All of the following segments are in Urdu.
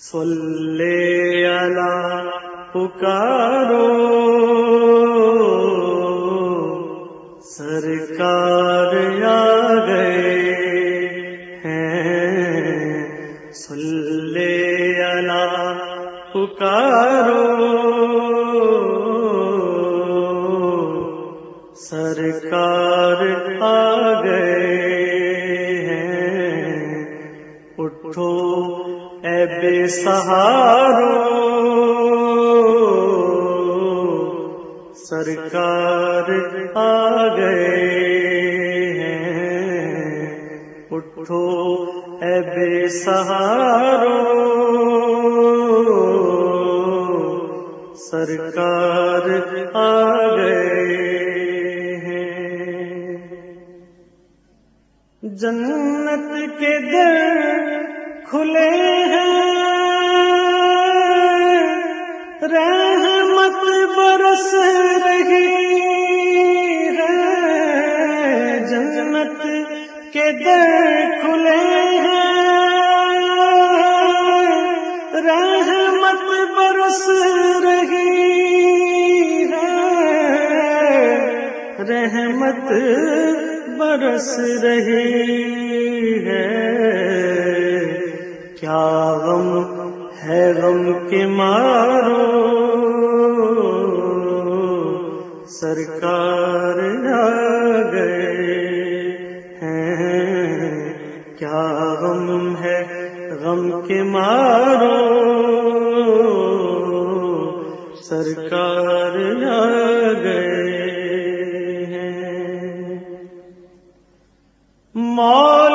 سلے اللہ پکارو۔ سرکار آ گئے ہیں۔ سلے اللہ پکارو۔ اے بے سہارو۔ سرکار آ گئے ہیں۔ اٹھو اے بے سہارو۔ سرکار آ گئے ہیں۔ جنت کے در کھلے ہیں۔ برس رہی ہے۔ جنت کے در کھلے ہیں۔ رحمت برس رہی ہے۔ رحمت برس رہی ہے۔ کیا غم ہے غم کے مارو سرکار آ گئے ہیں۔ کیا غم ہے غم کے مارو؟ سرکار آ گئے ہیں۔ مولود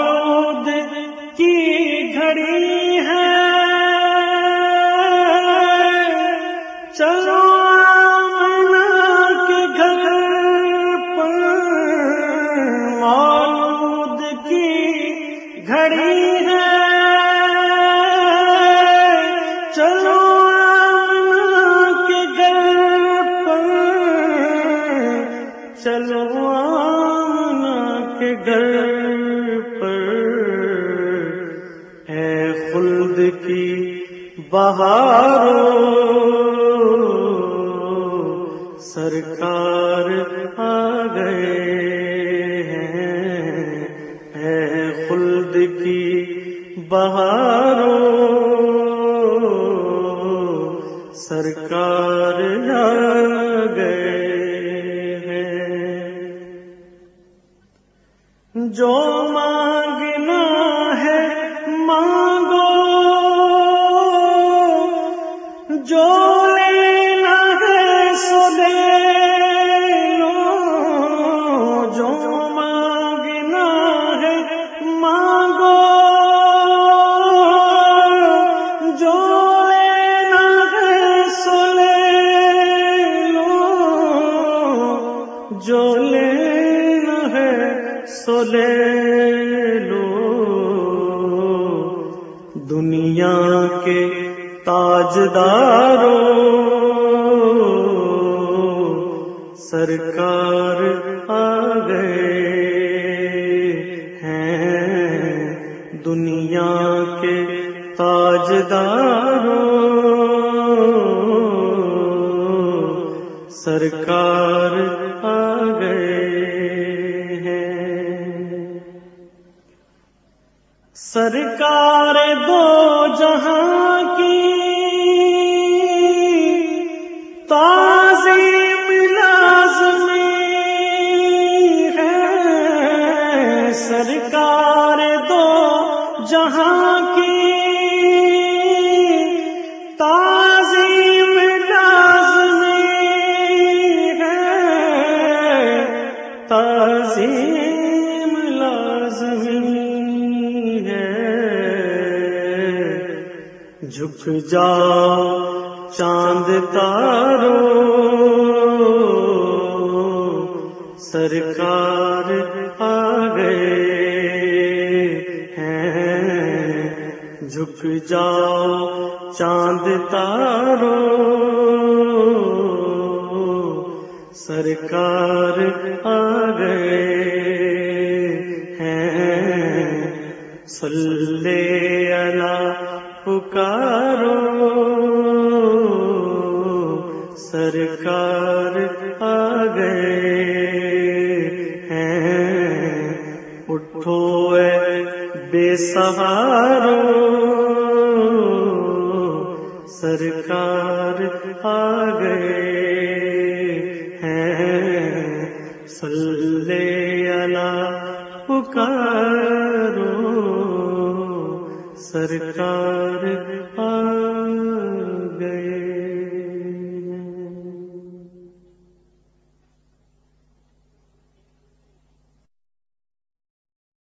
چلو کے گھر پر۔ ہے خلد کی بہارو سرکار آ گئے ہیں۔ ہے خلد کی بہارو سرکار آ گئے جو مانگنا ہے مانگو۔ جو لینا ہے سو لے لو۔ جو مانگنا ہے مانگو۔ جو لینا ہے سو لے لو۔ جو لینا سو لے لو۔ دنیا کے تاجدارو سرکار آ گئے ہیں۔ دنیا کے تاجدارو سرکار سرکار دو جہاں کی تعظیم لازمی ہے سرکار دو جہاں کی جھک جاؤ چاند تارو سرکار آ گئے ہیں۔ جھک جاؤ چاند تارو سرکار آ گئے ہیں۔ صلی اللہ پکارو۔ سرکار آ گئے ہیں۔ اٹھو اے بے سہارو سرکار آ گئے ہیں۔ سلے اللہ پکارو